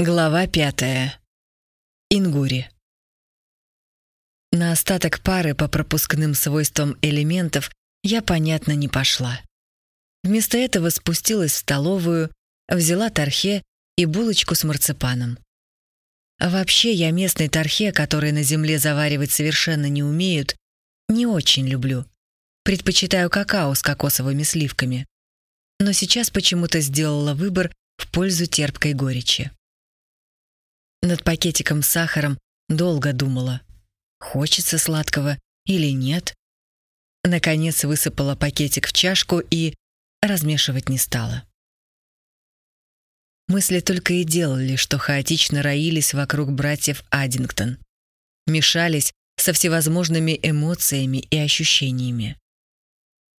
Глава пятая. Ингури. На остаток пары по пропускным свойствам элементов я, понятно, не пошла. Вместо этого спустилась в столовую, взяла тархе и булочку с марципаном. вообще я местный тархе, который на земле заваривать совершенно не умеют, не очень люблю. Предпочитаю какао с кокосовыми сливками. Но сейчас почему-то сделала выбор в пользу терпкой горечи. Над пакетиком с сахаром долго думала, хочется сладкого или нет. Наконец высыпала пакетик в чашку и размешивать не стала. Мысли только и делали, что хаотично роились вокруг братьев Аддингтон. Мешались со всевозможными эмоциями и ощущениями.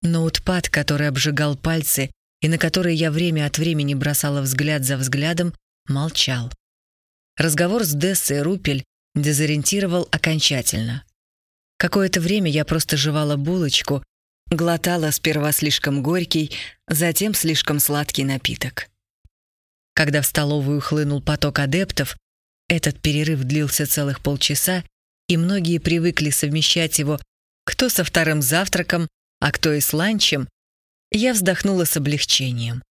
Ноутпад, который обжигал пальцы и на который я время от времени бросала взгляд за взглядом, молчал. Разговор с Дессой Рупель дезориентировал окончательно. Какое-то время я просто жевала булочку, глотала сперва слишком горький, затем слишком сладкий напиток. Когда в столовую хлынул поток адептов, этот перерыв длился целых полчаса, и многие привыкли совмещать его кто со вторым завтраком, а кто и с ланчем, я вздохнула с облегчением.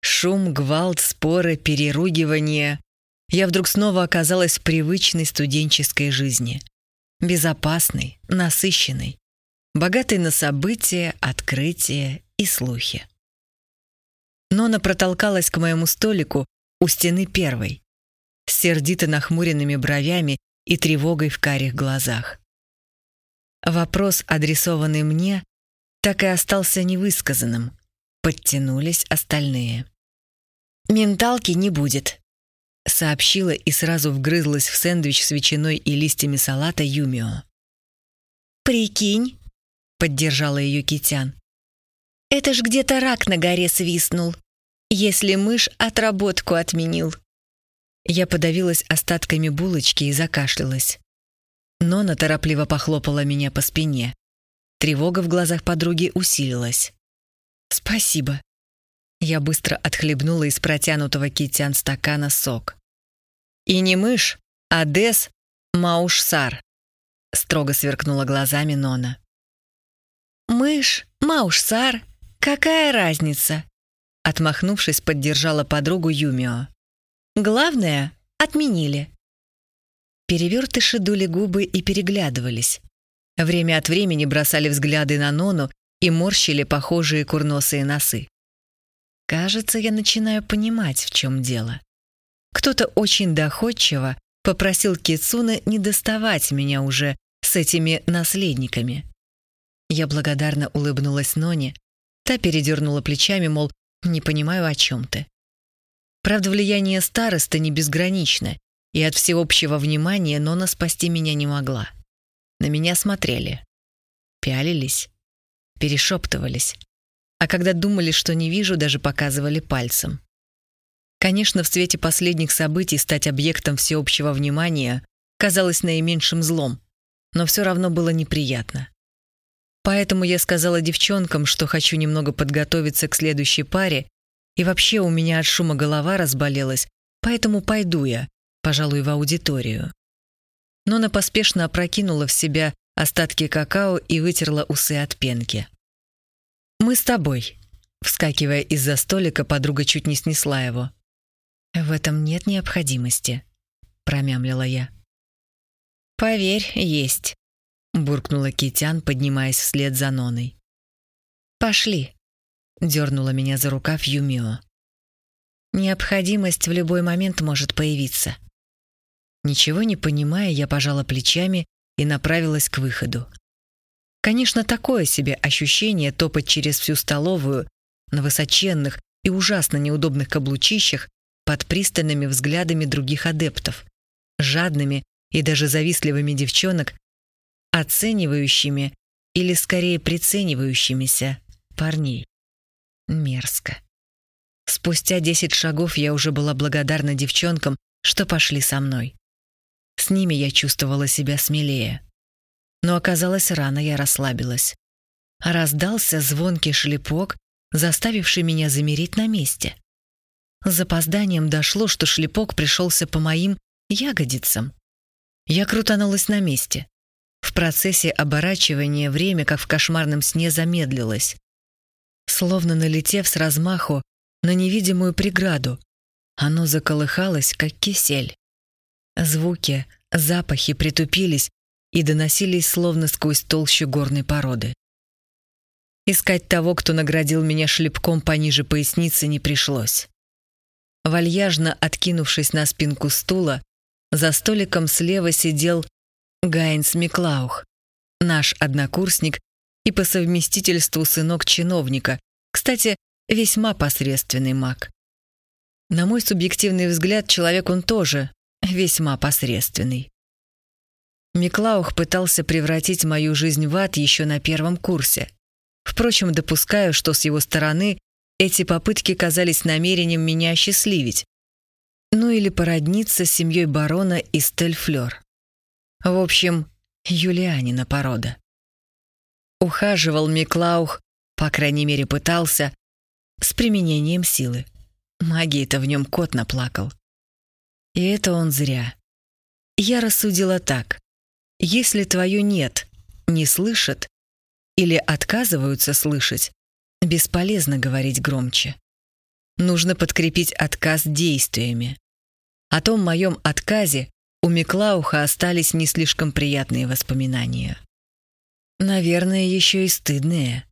Шум, гвалт, споры, переругивание я вдруг снова оказалась в привычной студенческой жизни. Безопасной, насыщенной, богатой на события, открытия и слухи. Нона протолкалась к моему столику у стены первой, с сердито нахмуренными бровями и тревогой в карих глазах. Вопрос, адресованный мне, так и остался невысказанным. Подтянулись остальные. «Менталки не будет», сообщила и сразу вгрызлась в сэндвич с ветчиной и листьями салата Юмио. «Прикинь», — поддержала ее Китян. «Это ж где-то рак на горе свистнул, если мышь отработку отменил». Я подавилась остатками булочки и закашлялась. Нона торопливо похлопала меня по спине. Тревога в глазах подруги усилилась. «Спасибо», я быстро отхлебнула из протянутого китян стакана сок. «И не мышь, а Дес Маушсар», — строго сверкнула глазами Нона. «Мышь, Маушсар, какая разница?» Отмахнувшись, поддержала подругу Юмио. «Главное, отменили». Перевертыши дули губы и переглядывались. Время от времени бросали взгляды на Нону и морщили похожие курносые носы. Кажется, я начинаю понимать, в чем дело. Кто-то очень доходчиво попросил Кицуны не доставать меня уже с этими наследниками. Я благодарно улыбнулась Ноне, та передернула плечами, мол, не понимаю, о чем ты. Правда, влияние старосты не безгранично, и от всеобщего внимания Нона спасти меня не могла. На меня смотрели, пялились, перешептывались а когда думали, что не вижу, даже показывали пальцем. Конечно, в свете последних событий стать объектом всеобщего внимания казалось наименьшим злом, но все равно было неприятно. Поэтому я сказала девчонкам, что хочу немного подготовиться к следующей паре, и вообще у меня от шума голова разболелась, поэтому пойду я, пожалуй, в аудиторию. Нона поспешно опрокинула в себя остатки какао и вытерла усы от пенки. «Мы с тобой». Вскакивая из-за столика, подруга чуть не снесла его. «В этом нет необходимости», — промямлила я. «Поверь, есть», — буркнула Китян, поднимаясь вслед за Ноной. «Пошли», — дернула меня за рукав Юмио. «Необходимость в любой момент может появиться». Ничего не понимая, я пожала плечами и направилась к выходу. Конечно, такое себе ощущение топать через всю столовую на высоченных и ужасно неудобных каблучищах под пристальными взглядами других адептов, жадными и даже завистливыми девчонок, оценивающими или скорее приценивающимися парней. Мерзко. Спустя десять шагов я уже была благодарна девчонкам, что пошли со мной. С ними я чувствовала себя смелее. Но оказалось, рано я расслабилась. Раздался звонкий шлепок, заставивший меня замереть на месте. с запозданием дошло, что шлепок пришелся по моим ягодицам. Я крутанулась на месте. В процессе оборачивания время, как в кошмарном сне, замедлилось. Словно налетев с размаху на невидимую преграду, оно заколыхалось, как кисель. Звуки, запахи притупились и доносились словно сквозь толщу горной породы. Искать того, кто наградил меня шлепком пониже поясницы, не пришлось. Вальяжно откинувшись на спинку стула, за столиком слева сидел Гайнс Миклаух, наш однокурсник и по совместительству сынок чиновника, кстати, весьма посредственный маг. На мой субъективный взгляд, человек он тоже весьма посредственный. Миклаух пытался превратить мою жизнь в ад еще на первом курсе. Впрочем, допускаю, что с его стороны эти попытки казались намерением меня осчастливить. Ну или породниться с семьей барона из Тельфлёр. В общем, Юлианина порода. Ухаживал Миклаух, по крайней мере пытался, с применением силы. Магии-то в нем кот наплакал. И это он зря. Я рассудила так. Если твое «нет» не слышат или отказываются слышать, бесполезно говорить громче. Нужно подкрепить отказ действиями. О том моем отказе у Миклауха остались не слишком приятные воспоминания. Наверное, еще и стыдные.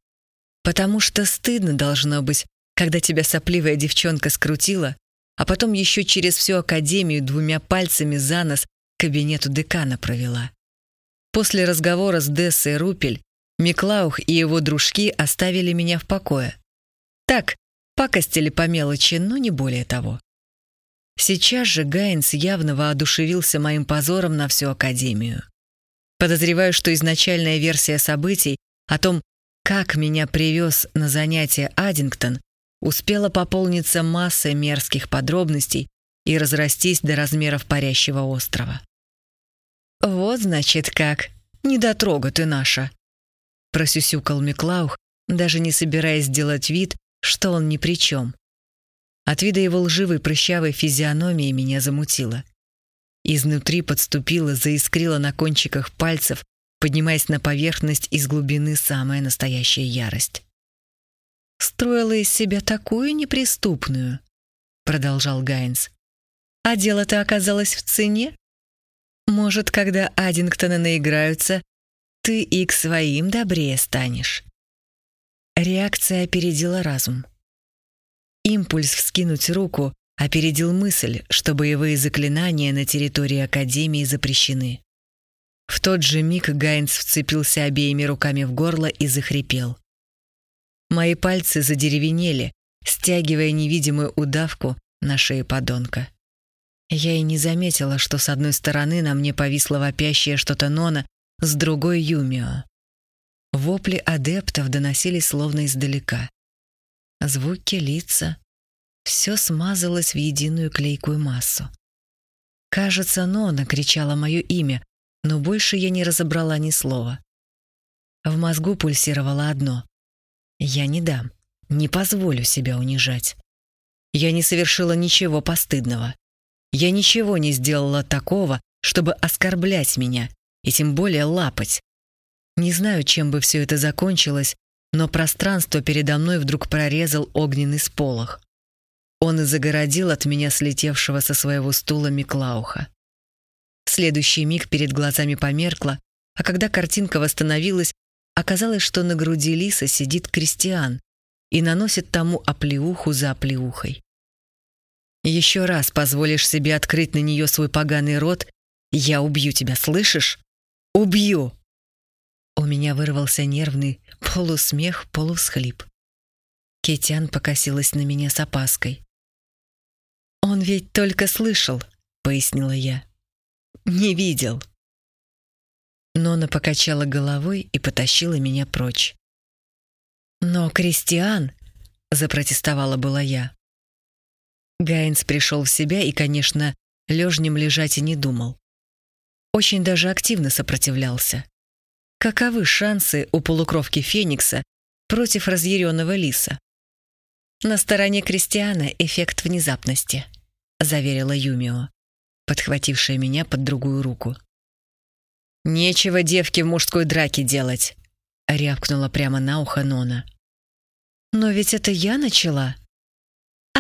Потому что стыдно должно быть, когда тебя сопливая девчонка скрутила, а потом еще через всю академию двумя пальцами за нос к кабинету декана провела. После разговора с Дессой Рупель Миклаух и его дружки оставили меня в покое. Так, пакостили по мелочи, но не более того. Сейчас же Гайнс явно воодушевился моим позором на всю Академию. Подозреваю, что изначальная версия событий о том, как меня привез на занятие Аддингтон, успела пополниться массой мерзких подробностей и разрастись до размеров парящего острова. «Вот, значит, как. Недотрога ты наша!» Просюсюкал Миклаух, даже не собираясь сделать вид, что он ни при чем. От вида его лживой прыщавой физиономии меня замутило. Изнутри подступила, заискрила на кончиках пальцев, поднимаясь на поверхность из глубины самая настоящая ярость. «Строила из себя такую неприступную», — продолжал Гайнс. «А дело-то оказалось в цене? Может, когда Аддингтоны наиграются, ты и к своим добрее станешь». Реакция опередила разум. Импульс вскинуть руку опередил мысль, что боевые заклинания на территории Академии запрещены. В тот же миг Гайнс вцепился обеими руками в горло и захрипел. Мои пальцы задеревенели, стягивая невидимую удавку на шее подонка. Я и не заметила, что с одной стороны на мне повисло вопящее что-то Нона, с другой — Юмио. Вопли адептов доносились словно издалека. Звуки, лица — все смазалось в единую клейкую массу. Кажется, Нона кричала мое имя, но больше я не разобрала ни слова. В мозгу пульсировало одно. Я не дам, не позволю себя унижать. Я не совершила ничего постыдного. Я ничего не сделала такого, чтобы оскорблять меня, и тем более лапать. Не знаю, чем бы все это закончилось, но пространство передо мной вдруг прорезал огненный сполох. Он и загородил от меня слетевшего со своего стула Миклауха. В следующий миг перед глазами померкло, а когда картинка восстановилась, оказалось, что на груди лиса сидит крестьян и наносит тому оплеуху за оплеухой. Еще раз позволишь себе открыть на нее свой поганый рот, я убью тебя, слышишь? Убью!» У меня вырвался нервный полусмех, полусхлип. Кетян покосилась на меня с опаской. «Он ведь только слышал», — пояснила я. «Не видел». Нона покачала головой и потащила меня прочь. «Но Кристиан!» — запротестовала была я. Гайнс пришел в себя и, конечно, лежнем лежать и не думал. Очень даже активно сопротивлялся. Каковы шансы у полукровки Феникса против разъяренного лиса? На стороне Кристиана эффект внезапности, заверила Юмио, подхватившая меня под другую руку. Нечего девке в мужской драке делать, рявкнула прямо на ухо Нона. Но ведь это я начала.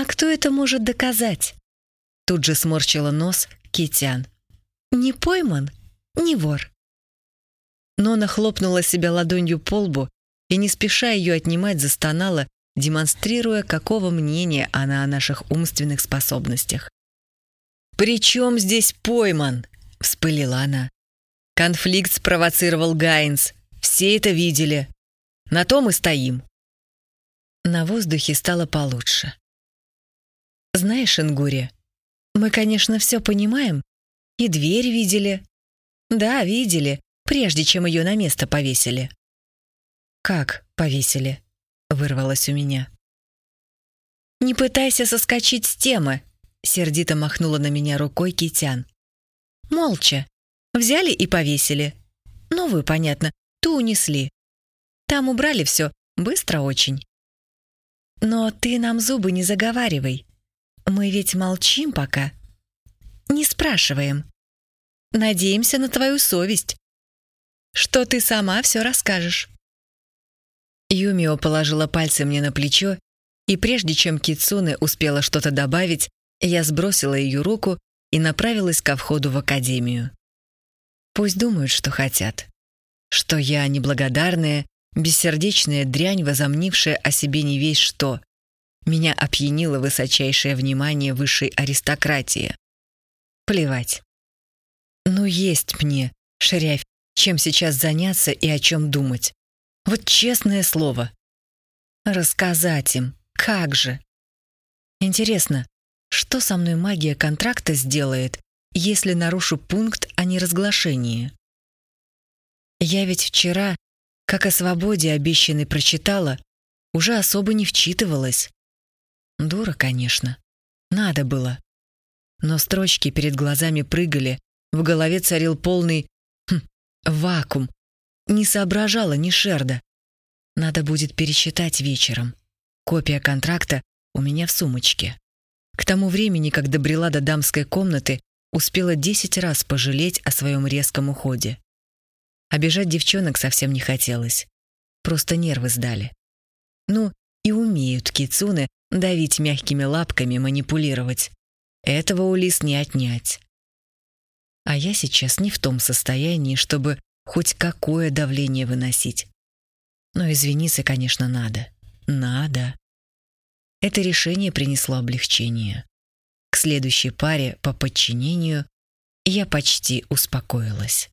А кто это может доказать? Тут же сморщила нос Китян. Не пойман, не вор. Нона хлопнула себя ладонью по лбу и, не спеша ее отнимать, застонала, демонстрируя, какого мнения она о наших умственных способностях. «При чем здесь пойман?» — вспылила она. «Конфликт спровоцировал Гайнс. Все это видели. На том и стоим». На воздухе стало получше. «Знаешь, Ингури, мы, конечно, все понимаем. И дверь видели. Да, видели, прежде чем ее на место повесили». «Как повесили?» — вырвалось у меня. «Не пытайся соскочить с темы», — сердито махнула на меня рукой Китян. «Молча. Взяли и повесили. Новую, понятно, ту унесли. Там убрали все, быстро очень. Но ты нам зубы не заговаривай. Мы ведь молчим пока. Не спрашиваем. Надеемся на твою совесть. Что ты сама все расскажешь. Юмио положила пальцы мне на плечо, и прежде чем Кицуне успела что-то добавить, я сбросила ее руку и направилась ко входу в академию. Пусть думают, что хотят. Что я неблагодарная, бессердечная дрянь, возомнившая о себе не весь что. Меня опьянило высочайшее внимание высшей аристократии. Плевать. Ну, есть мне, шерявь, чем сейчас заняться и о чем думать. Вот честное слово. Рассказать им, как же. Интересно, что со мной магия контракта сделает, если нарушу пункт о неразглашении? Я ведь вчера, как о свободе обещанной прочитала, уже особо не вчитывалась. Дура, конечно. Надо было. Но строчки перед глазами прыгали, в голове царил полный хм, вакуум. Не соображала ни Шерда. Надо будет пересчитать вечером. Копия контракта у меня в сумочке. К тому времени, как добрела до дамской комнаты, успела десять раз пожалеть о своем резком уходе. Обижать девчонок совсем не хотелось. Просто нервы сдали. Ну, и умеют кицуны давить мягкими лапками, манипулировать. Этого у лис не отнять. А я сейчас не в том состоянии, чтобы хоть какое давление выносить. Но извиниться, конечно, надо. Надо. Это решение принесло облегчение. К следующей паре по подчинению я почти успокоилась.